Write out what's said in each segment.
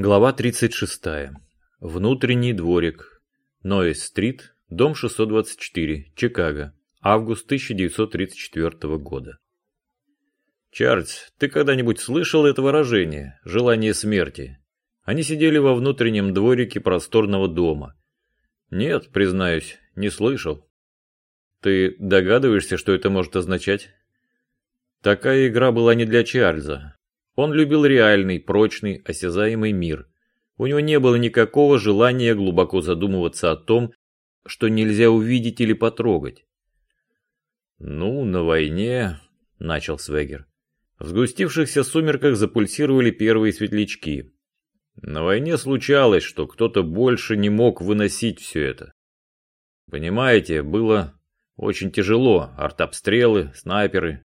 Глава 36. Внутренний дворик. Нойс-стрит, дом 624, Чикаго. Август 1934 года. Чарльз, ты когда-нибудь слышал это выражение «желание смерти»? Они сидели во внутреннем дворике просторного дома. Нет, признаюсь, не слышал. Ты догадываешься, что это может означать? Такая игра была не для Чарльза. Он любил реальный, прочный, осязаемый мир. У него не было никакого желания глубоко задумываться о том, что нельзя увидеть или потрогать. «Ну, на войне...» — начал Свегер. В сгустившихся сумерках запульсировали первые светлячки. На войне случалось, что кто-то больше не мог выносить все это. Понимаете, было очень тяжело. Артобстрелы, снайперы,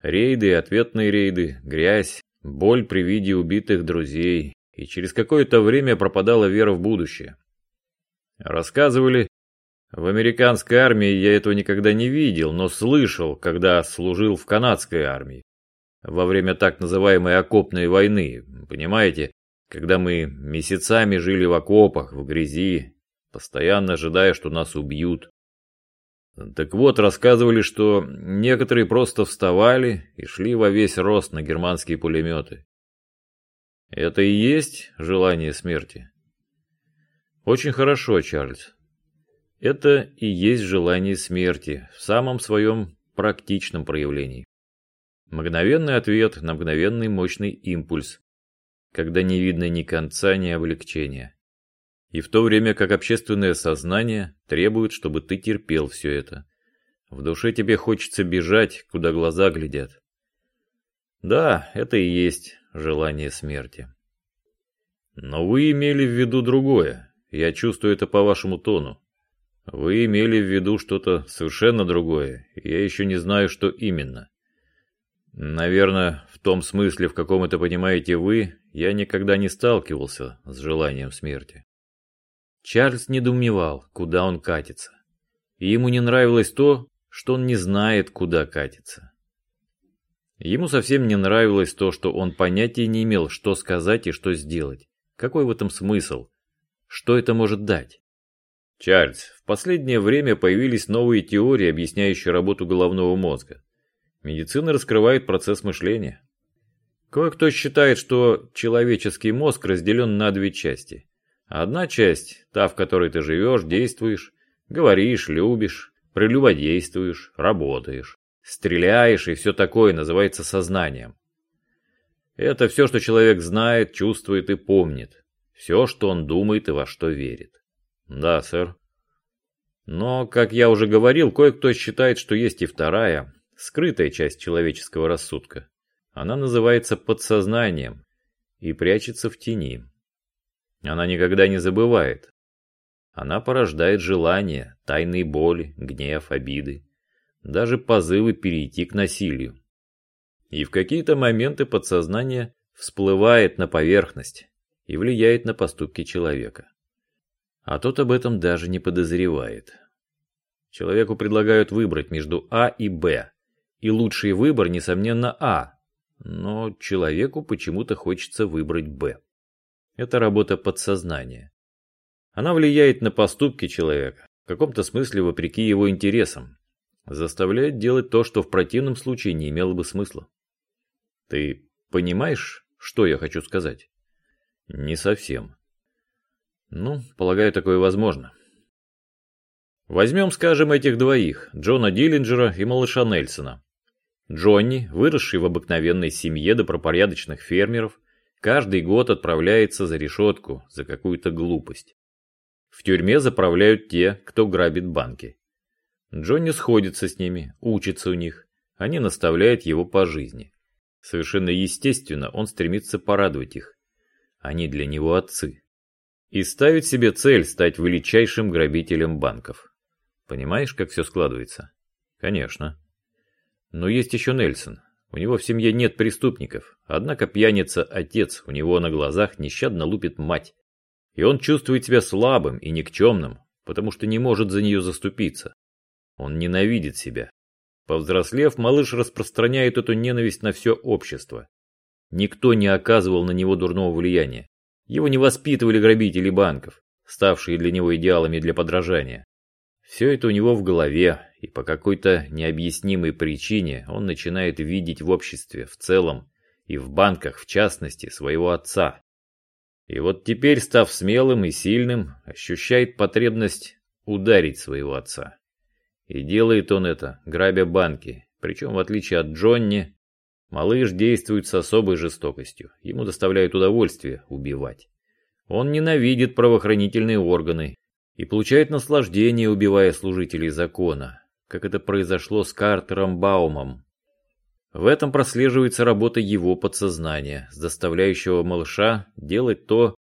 рейды ответные рейды, грязь, боль при виде убитых друзей, и через какое-то время пропадала вера в будущее. Рассказывали, в американской армии я этого никогда не видел, но слышал, когда служил в канадской армии. Во время так называемой окопной войны, понимаете, когда мы месяцами жили в окопах, в грязи, постоянно ожидая, что нас убьют. Так вот, рассказывали, что некоторые просто вставали и шли во весь рост на германские пулеметы. Это и есть желание смерти? Очень хорошо, Чарльз. Это и есть желание смерти в самом своем практичном проявлении. Мгновенный ответ на мгновенный мощный импульс, когда не видно ни конца, ни облегчения. И в то время как общественное сознание требует, чтобы ты терпел все это. В душе тебе хочется бежать, куда глаза глядят. Да, это и есть желание смерти. Но вы имели в виду другое. Я чувствую это по вашему тону. Вы имели в виду что-то совершенно другое. Я еще не знаю, что именно. Наверное, в том смысле, в каком это понимаете вы, я никогда не сталкивался с желанием смерти. Чарльз недоумевал, куда он катится. И ему не нравилось то, что он не знает, куда катится. Ему совсем не нравилось то, что он понятия не имел, что сказать и что сделать. Какой в этом смысл? Что это может дать? Чарльз, в последнее время появились новые теории, объясняющие работу головного мозга. Медицина раскрывает процесс мышления. Кое-кто считает, что человеческий мозг разделен на две части. Одна часть, та, в которой ты живешь, действуешь, говоришь, любишь, прелюбодействуешь, работаешь, стреляешь и все такое называется сознанием. Это все, что человек знает, чувствует и помнит. Все, что он думает и во что верит. Да, сэр. Но, как я уже говорил, кое-кто считает, что есть и вторая, скрытая часть человеческого рассудка. Она называется подсознанием и прячется в тени. Она никогда не забывает. Она порождает желания, тайные боли, гнев, обиды, даже позывы перейти к насилию. И в какие-то моменты подсознание всплывает на поверхность и влияет на поступки человека. А тот об этом даже не подозревает. Человеку предлагают выбрать между А и Б. И лучший выбор, несомненно, А. Но человеку почему-то хочется выбрать Б. Это работа подсознания. Она влияет на поступки человека, в каком-то смысле вопреки его интересам. Заставляет делать то, что в противном случае не имело бы смысла. Ты понимаешь, что я хочу сказать? Не совсем. Ну, полагаю, такое возможно. Возьмем, скажем, этих двоих, Джона Диллинджера и малыша Нельсона. Джонни, выросший в обыкновенной семье добропорядочных фермеров, Каждый год отправляется за решетку за какую-то глупость. В тюрьме заправляют те, кто грабит банки. Джонни сходится с ними, учится у них. Они наставляют его по жизни. Совершенно естественно, он стремится порадовать их. Они для него отцы. И ставит себе цель стать величайшим грабителем банков. Понимаешь, как все складывается? Конечно. Но есть еще Нельсон, у него в семье нет преступников, однако пьяница отец у него на глазах нещадно лупит мать. И он чувствует себя слабым и никчемным, потому что не может за нее заступиться. Он ненавидит себя. Повзрослев, малыш распространяет эту ненависть на все общество. Никто не оказывал на него дурного влияния. Его не воспитывали грабители банков, ставшие для него идеалами для подражания. Все это у него в голове, и по какой-то необъяснимой причине он начинает видеть в обществе в целом и в банках в частности своего отца. И вот теперь, став смелым и сильным, ощущает потребность ударить своего отца. И делает он это, грабя банки, причем в отличие от Джонни, Малыш действует с особой жестокостью. Ему доставляет удовольствие убивать. Он ненавидит правоохранительные органы и получает наслаждение, убивая служителей закона, как это произошло с Картером Баумом. В этом прослеживается работа его подсознания, заставляющего малыша делать то,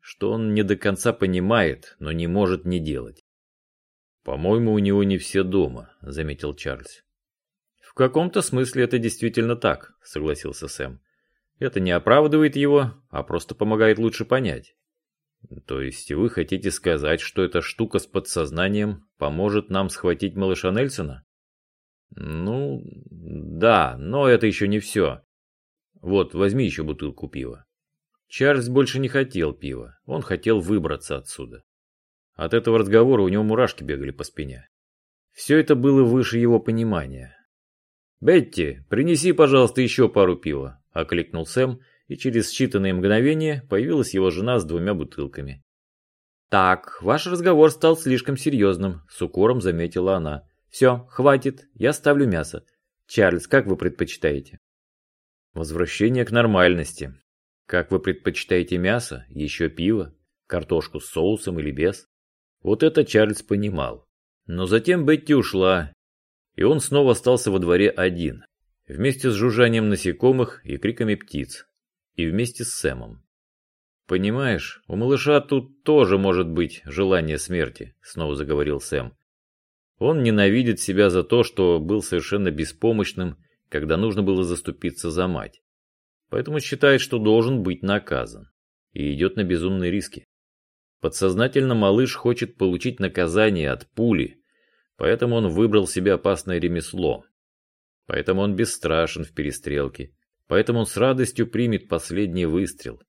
что он не до конца понимает, но не может не делать. «По-моему, у него не все дома», — заметил Чарльз. «В каком-то смысле это действительно так», — согласился Сэм. «Это не оправдывает его, а просто помогает лучше понять». «То есть вы хотите сказать, что эта штука с подсознанием поможет нам схватить малыша Нельсона?» «Ну, да, но это еще не все. Вот, возьми еще бутылку пива». Чарльз больше не хотел пива, он хотел выбраться отсюда. От этого разговора у него мурашки бегали по спине. Все это было выше его понимания. «Бетти, принеси, пожалуйста, еще пару пива», – окликнул Сэм, и через считанные мгновения появилась его жена с двумя бутылками. «Так, ваш разговор стал слишком серьезным», – с укором заметила она. «Все, хватит, я ставлю мясо. Чарльз, как вы предпочитаете?» «Возвращение к нормальности. Как вы предпочитаете мясо, еще пиво, картошку с соусом или без?» Вот это Чарльз понимал. Но затем Бетти ушла, и он снова остался во дворе один, вместе с жужжанием насекомых и криками птиц, и вместе с Сэмом. «Понимаешь, у малыша тут тоже может быть желание смерти», — снова заговорил Сэм. «Он ненавидит себя за то, что был совершенно беспомощным, когда нужно было заступиться за мать. Поэтому считает, что должен быть наказан, и идет на безумные риски. Подсознательно малыш хочет получить наказание от пули, Поэтому он выбрал себе опасное ремесло. Поэтому он бесстрашен в перестрелке. Поэтому он с радостью примет последний выстрел.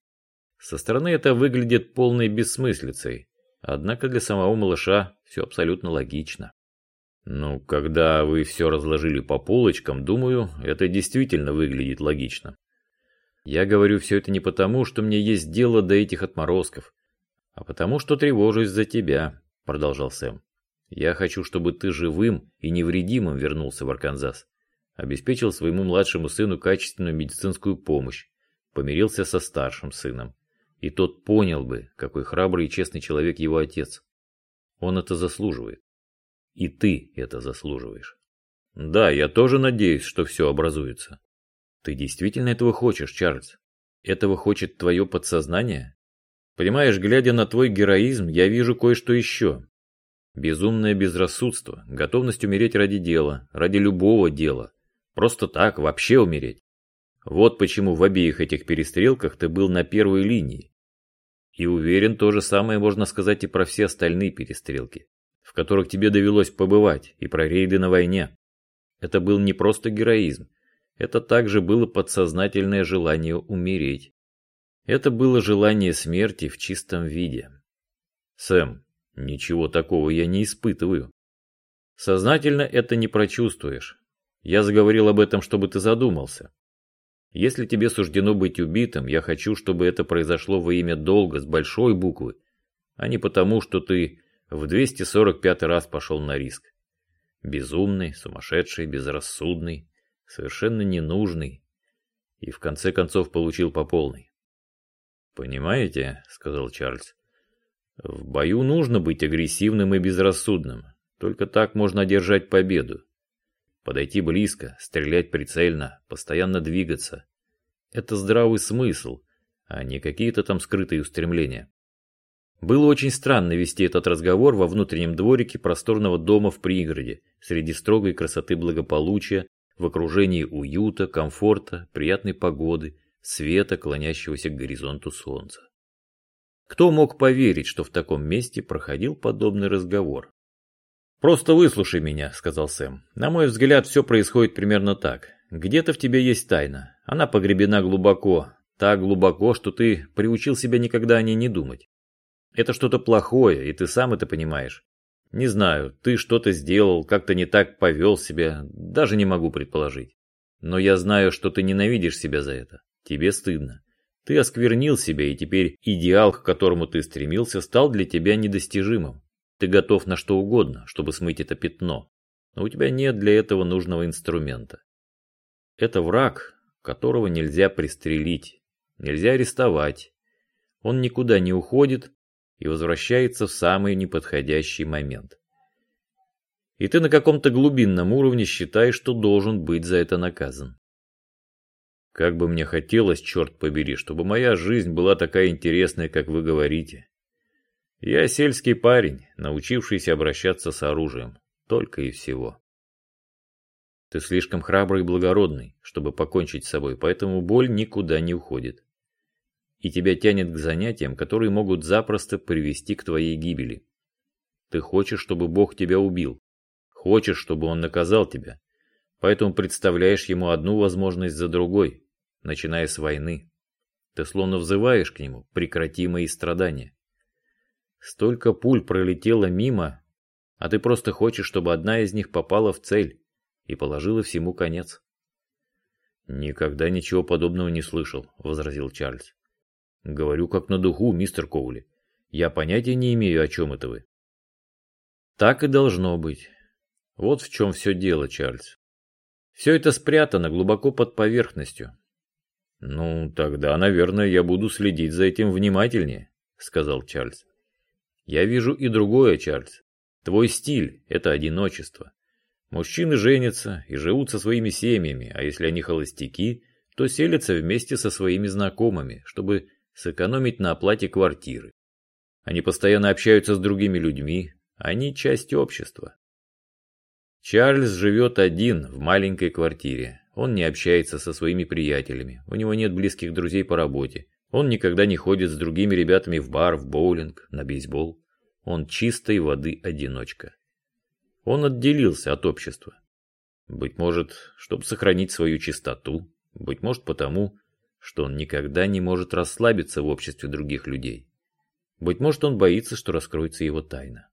Со стороны это выглядит полной бессмыслицей. Однако для самого малыша все абсолютно логично. Ну, когда вы все разложили по полочкам, думаю, это действительно выглядит логично. Я говорю все это не потому, что мне есть дело до этих отморозков, а потому, что тревожусь за тебя, продолжал Сэм. Я хочу, чтобы ты живым и невредимым вернулся в Арканзас. Обеспечил своему младшему сыну качественную медицинскую помощь. Помирился со старшим сыном. И тот понял бы, какой храбрый и честный человек его отец. Он это заслуживает. И ты это заслуживаешь. Да, я тоже надеюсь, что все образуется. Ты действительно этого хочешь, Чарльз? Этого хочет твое подсознание? Понимаешь, глядя на твой героизм, я вижу кое-что еще. Безумное безрассудство, готовность умереть ради дела, ради любого дела. Просто так, вообще умереть. Вот почему в обеих этих перестрелках ты был на первой линии. И уверен, то же самое можно сказать и про все остальные перестрелки, в которых тебе довелось побывать, и про рейды на войне. Это был не просто героизм, это также было подсознательное желание умереть. Это было желание смерти в чистом виде. Сэм, Ничего такого я не испытываю. Сознательно это не прочувствуешь. Я заговорил об этом, чтобы ты задумался. Если тебе суждено быть убитым, я хочу, чтобы это произошло во имя долга с большой буквы, а не потому, что ты в 245 раз пошел на риск. Безумный, сумасшедший, безрассудный, совершенно ненужный. И в конце концов получил по полной. «Понимаете?» — сказал Чарльз. В бою нужно быть агрессивным и безрассудным. Только так можно одержать победу. Подойти близко, стрелять прицельно, постоянно двигаться. Это здравый смысл, а не какие-то там скрытые устремления. Было очень странно вести этот разговор во внутреннем дворике просторного дома в пригороде, среди строгой красоты благополучия, в окружении уюта, комфорта, приятной погоды, света, клонящегося к горизонту солнца. Кто мог поверить, что в таком месте проходил подобный разговор? «Просто выслушай меня», — сказал Сэм. «На мой взгляд, все происходит примерно так. Где-то в тебе есть тайна. Она погребена глубоко, Так глубоко, что ты приучил себя никогда о ней не думать. Это что-то плохое, и ты сам это понимаешь. Не знаю, ты что-то сделал, как-то не так повел себя, даже не могу предположить. Но я знаю, что ты ненавидишь себя за это. Тебе стыдно. Ты осквернил себя, и теперь идеал, к которому ты стремился, стал для тебя недостижимым. Ты готов на что угодно, чтобы смыть это пятно. Но у тебя нет для этого нужного инструмента. Это враг, которого нельзя пристрелить, нельзя арестовать. Он никуда не уходит, и возвращается в самый неподходящий момент. И ты на каком-то глубинном уровне считаешь, что должен быть за это наказан. Как бы мне хотелось, черт побери, чтобы моя жизнь была такая интересная, как вы говорите. Я сельский парень, научившийся обращаться с оружием. Только и всего. Ты слишком храбрый и благородный, чтобы покончить с собой, поэтому боль никуда не уходит и тебя тянет к занятиям, которые могут запросто привести к твоей гибели. Ты хочешь, чтобы Бог тебя убил. Хочешь, чтобы Он наказал тебя. Поэтому представляешь Ему одну возможность за другой, начиная с войны. Ты словно взываешь к Нему, прекрати мои страдания. Столько пуль пролетело мимо, а ты просто хочешь, чтобы одна из них попала в цель и положила всему конец. «Никогда ничего подобного не слышал», — возразил Чарльз. Говорю как на духу, мистер Коули. Я понятия не имею, о чем это вы. Так и должно быть. Вот в чем все дело, Чарльз. Все это спрятано глубоко под поверхностью. Ну, тогда, наверное, я буду следить за этим внимательнее, сказал Чарльз. Я вижу и другое, Чарльз. Твой стиль – это одиночество. Мужчины женятся и живут со своими семьями, а если они холостяки, то селятся вместе со своими знакомыми, чтобы сэкономить на оплате квартиры. Они постоянно общаются с другими людьми, они часть общества. Чарльз живет один в маленькой квартире. Он не общается со своими приятелями, у него нет близких друзей по работе. Он никогда не ходит с другими ребятами в бар, в боулинг, на бейсбол. Он чистой воды одиночка. Он отделился от общества. Быть может, чтобы сохранить свою чистоту, быть может потому, что он никогда не может расслабиться в обществе других людей. Быть может, он боится, что раскроется его тайна.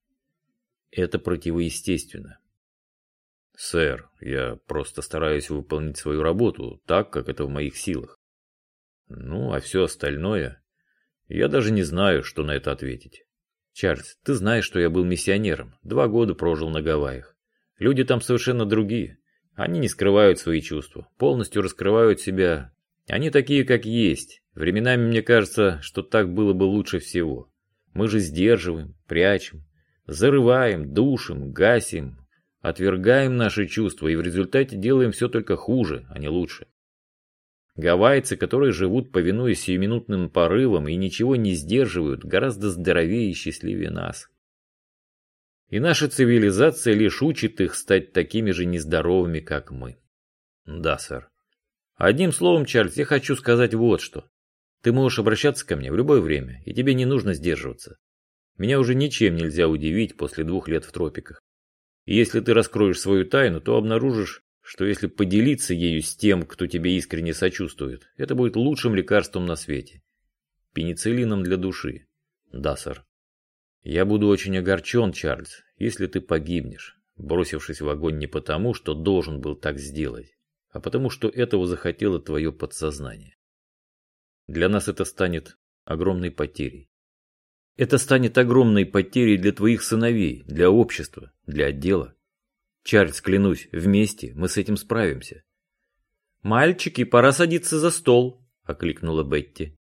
Это противоестественно. Сэр, я просто стараюсь выполнить свою работу так, как это в моих силах. Ну, а все остальное... Я даже не знаю, что на это ответить. Чарльз, ты знаешь, что я был миссионером. Два года прожил на Гавайях. Люди там совершенно другие. Они не скрывают свои чувства, полностью раскрывают себя они такие, как есть. Временами мне кажется, что так было бы лучше всего. Мы же сдерживаем, прячем, зарываем, душим, гасим, отвергаем наши чувства и в результате делаем все только хуже, а не лучше. Гавайцы, которые живут, повинуясь сиюминутным порывам и ничего не сдерживают, гораздо здоровее и счастливее нас. И наша цивилизация лишь учит их стать такими же нездоровыми, как мы. Да, сэр. Одним словом, Чарльз, я хочу сказать вот что. Ты можешь обращаться ко мне в любое время, и тебе не нужно сдерживаться. Меня уже ничем нельзя удивить после двух лет в тропиках. И если ты раскроешь свою тайну, то обнаружишь, что если поделиться ею с тем, кто тебе искренне сочувствует, это будет лучшим лекарством на свете. Пенициллином для души. Да, сэр. Я буду очень огорчен, Чарльз, если ты погибнешь, бросившись в огонь не потому, что должен был так сделать, а потому что этого захотело твое подсознание. Для нас это станет огромной потерей. Это станет огромной потерей для твоих сыновей, для общества, для отдела. Чарльз, клянусь, вместе мы с этим справимся. «Мальчики, пора садиться за стол», — окликнула Бетти.